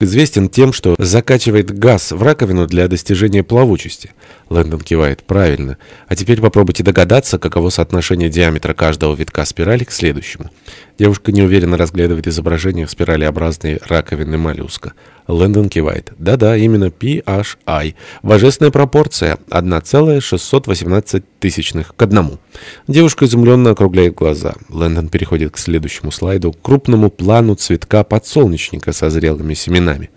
известен тем, что закачивает газ в раковину для достижения плавучести. Лэндон кивает. Правильно. А теперь попробуйте догадаться, каково соотношение диаметра каждого витка спирали к следующему. Девушка неуверенно разглядывает изображение в спиралеобразной раковины моллюска. Лэндон кивает. Да-да, именно PHI. Божественная пропорция. 1,618 тысячных к одному. Девушка изумленно округляет глаза. Лэндон переходит к следующему слайду, крупному плану цветка подсолнечника со зрелыми семенами.